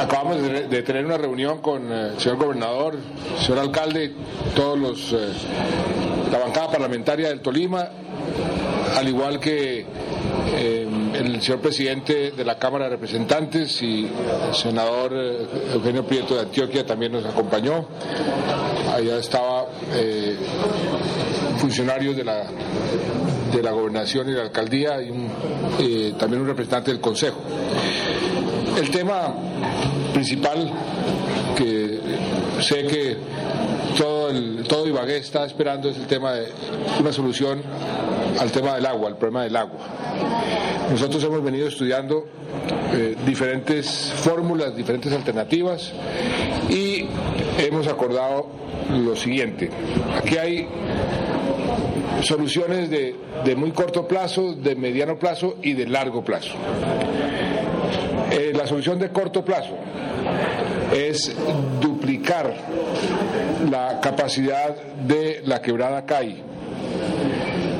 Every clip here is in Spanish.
acabamos de, tener una reunión con el señor gobernador, señor alcalde, todos los la bancada parlamentaria del Tolima, al igual que el señor presidente de la Cámara de Representantes y el senador Eugenio Prieto de Antioquia también nos acompañó. Allá estaba funcionarios de la de la gobernación y la alcaldía y eh, también un representante del consejo. El tema principal que sé que todo, el, todo Ibagué está esperando es el tema de una solución al tema del agua, al problema del agua. Nosotros hemos venido estudiando eh, diferentes fórmulas, diferentes alternativas y hemos acordado lo siguiente. Aquí hay soluciones de, muy corto plazo, de mediano plazo y de largo plazo. Eh, la solución de corto plazo es duplicar la capacidad de la quebrada CAI.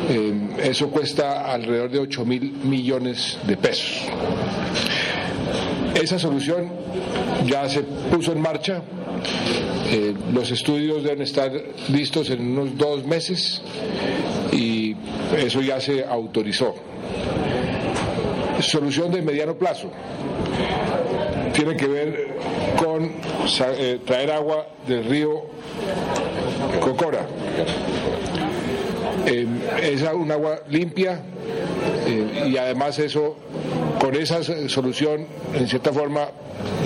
Eh, eso cuesta alrededor de 8 mil millones de pesos. Esa solución ya se puso en marcha. Eh, los estudios deben estar listos en unos dos meses y eso ya se autorizó. Solución de mediano plazo tiene que ver con eh, traer agua del río Cocora. Eh, es un agua limpia eh, y además eso, con esa solución, en cierta forma,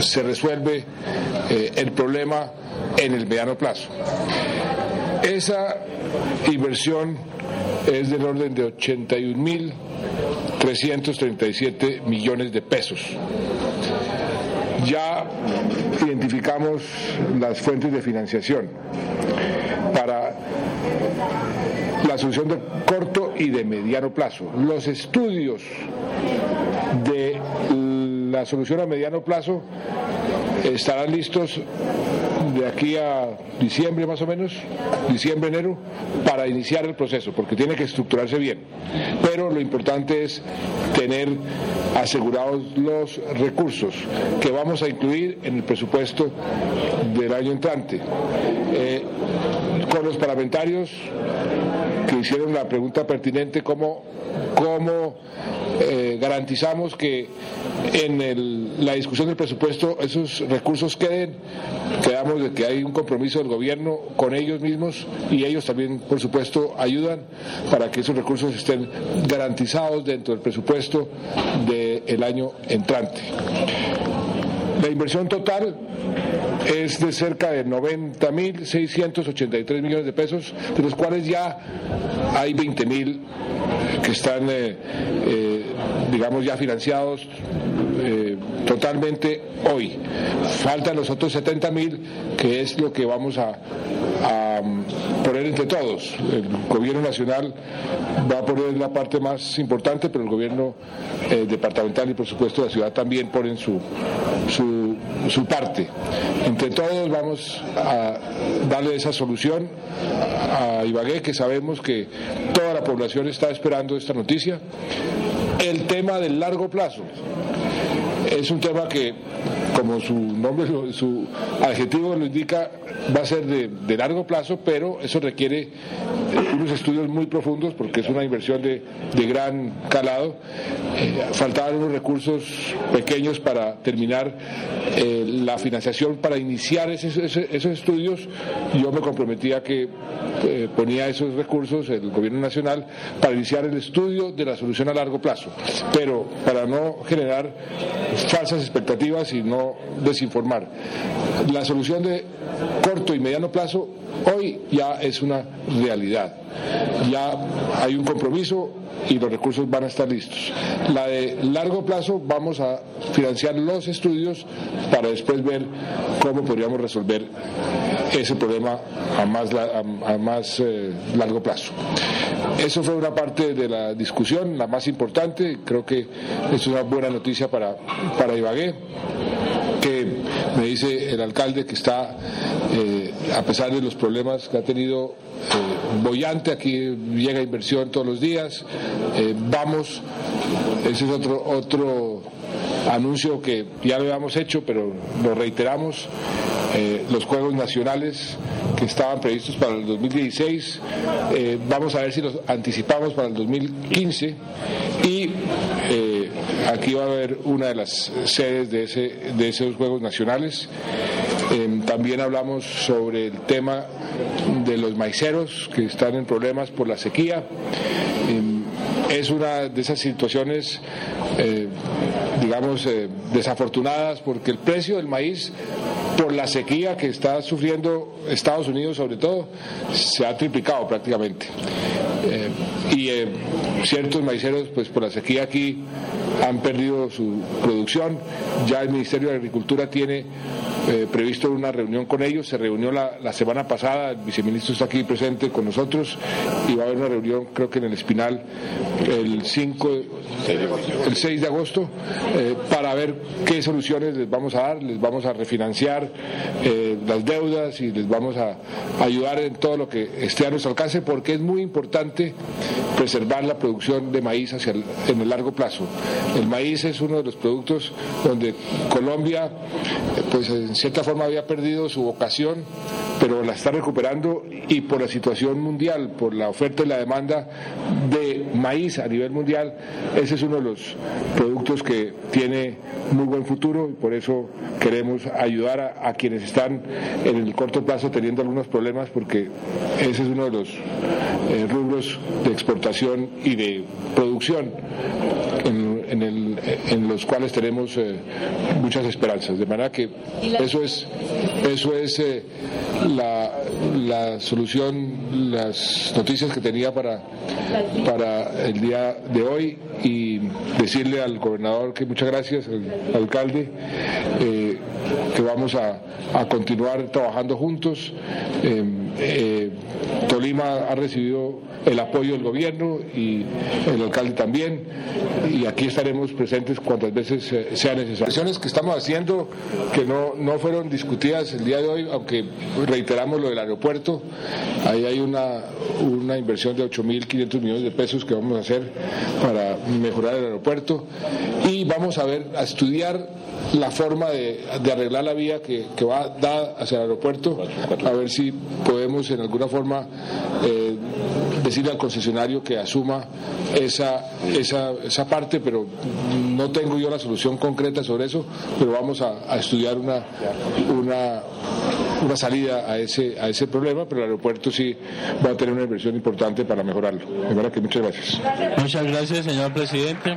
se resuelve el problema en el mediano plazo. Esa inversión es del orden de 81.337 millones de pesos. Ya identificamos las fuentes de financiación para la solución de corto y de mediano plazo. Los estudios de la solución a mediano plazo estarán listos de aquí a diciembre más o menos, diciembre, enero, para iniciar el proceso, porque tiene que estructurarse bien. Pero lo importante es tener asegurados los recursos que vamos a incluir en el presupuesto del año entrante. Eh, con los parlamentarios que hicieron la pregunta pertinente, ¿cómo, cómo eh, garantizamos que en la discusión del presupuesto esos recursos queden. Quedamos de que hay un compromiso del gobierno con ellos mismos y ellos también, por supuesto, ayudan para que esos recursos estén garantizados dentro del presupuesto del año entrante. La inversión total es de cerca de 90.683 millones de pesos, de los cuales ya hay 20.000 que están, eh, eh, digamos, ya financiados eh, totalmente hoy. Faltan los otros 70.000, que es lo que vamos a, poner entre todos. El gobierno nacional va a poner la parte más importante, pero el gobierno departamental y por supuesto la ciudad también ponen su, su parte. Entre todos vamos a darle esa solución a Ibagué, que sabemos que toda la población está esperando esta noticia. Tema del largo plazo. Es un tema que, como su nombre, su adjetivo lo indica, va a ser de, largo plazo, pero eso requiere unos estudios muy profundos porque es una inversión de, gran calado. Eh, faltaban unos recursos pequeños para terminar eh, la financiación, para iniciar esos, estudios. Yo me comprometía que eh, ponía esos recursos el gobierno nacional para iniciar el estudio de la solución a largo plazo, pero para no generar falsas expectativas y no desinformar. La solución de corto y mediano plazo hoy ya es una realidad. Ya hay un compromiso y los recursos van a estar listos. La de largo plazo vamos a financiar los estudios para después ver cómo podríamos resolver ese problema a más, a, más eh, largo plazo. Eso fue una parte de la discusión, la más importante. Creo que es una buena noticia para, para Ibagué que dice el alcalde que está, eh, a pesar de los problemas que ha tenido, eh, bollante, aquí llega inversión todos los días, vamos, ese es otro, otro anuncio que ya lo habíamos hecho, pero lo reiteramos, eh, los Juegos Nacionales que estaban previstos para el 2016, eh, vamos a ver si los anticipamos para el 2015 y aquí va a haber una de las sedes de, ese, de esos Juegos Nacionales. también hablamos sobre el tema de los maiceros que están en problemas por la sequía es una de esas situaciones, eh, digamos, eh, desafortunadas porque el precio del maíz, por la sequía que está sufriendo Estados Unidos sobre todo, se ha triplicado prácticamente. Eh, y ciertos maiceros, pues por la sequía aquí, han perdido su producción. Ya el Ministerio de Agricultura tiene eh, previsto una reunión con ellos. Se reunió la, semana pasada, el viceministro está aquí presente con nosotros y va a haber una reunión, creo que en el Espinal, el 5, el 6 de agosto, eh, para ver qué soluciones les vamos a dar. Les vamos a refinanciar eh, las deudas y les vamos a ayudar en todo lo que esté a nuestro alcance, porque es muy importante preservar la producción de maíz hacia en el largo plazo. El maíz es uno de los productos donde Colombia, pues en cierta forma había perdido su vocación, pero la está recuperando y por la situación mundial, por la oferta y la demanda de maíz a nivel mundial, ese es uno de los productos que tiene muy buen futuro y por eso queremos ayudar a, quienes están en el corto plazo teniendo algunos problemas porque ese es uno de los eh, rubros de exportación y de producción en, los cuales tenemos eh, muchas esperanzas. De manera que eso es, eso es eh, la, la, solución, las noticias que tenía para, para el día de hoy y decirle al gobernador que muchas gracias, al alcalde, eh, que vamos a, a, continuar trabajando juntos. Tolima ha recibido el apoyo del gobierno y el alcalde también y aquí estaremos presentes cuantas veces eh, sea necesario. Las que estamos haciendo que no, no fueron discutidas el día de hoy, aunque reiteramos lo del aeropuerto, ahí hay una, una inversión de 8.500 millones de pesos que vamos a hacer para mejorar el aeropuerto y vamos a ver, a estudiar la forma de, arreglar la vía que, va dada hacia el aeropuerto, a ver si podemos en alguna forma eh, decirle al concesionario que asuma esa, esa, esa parte, pero no tengo yo la solución concreta sobre eso, pero vamos a, estudiar una, una, una, salida a ese, a ese problema, pero el aeropuerto sí va a tener una inversión importante para mejorarlo. De verdad que muchas gracias. Muchas gracias, señor presidente.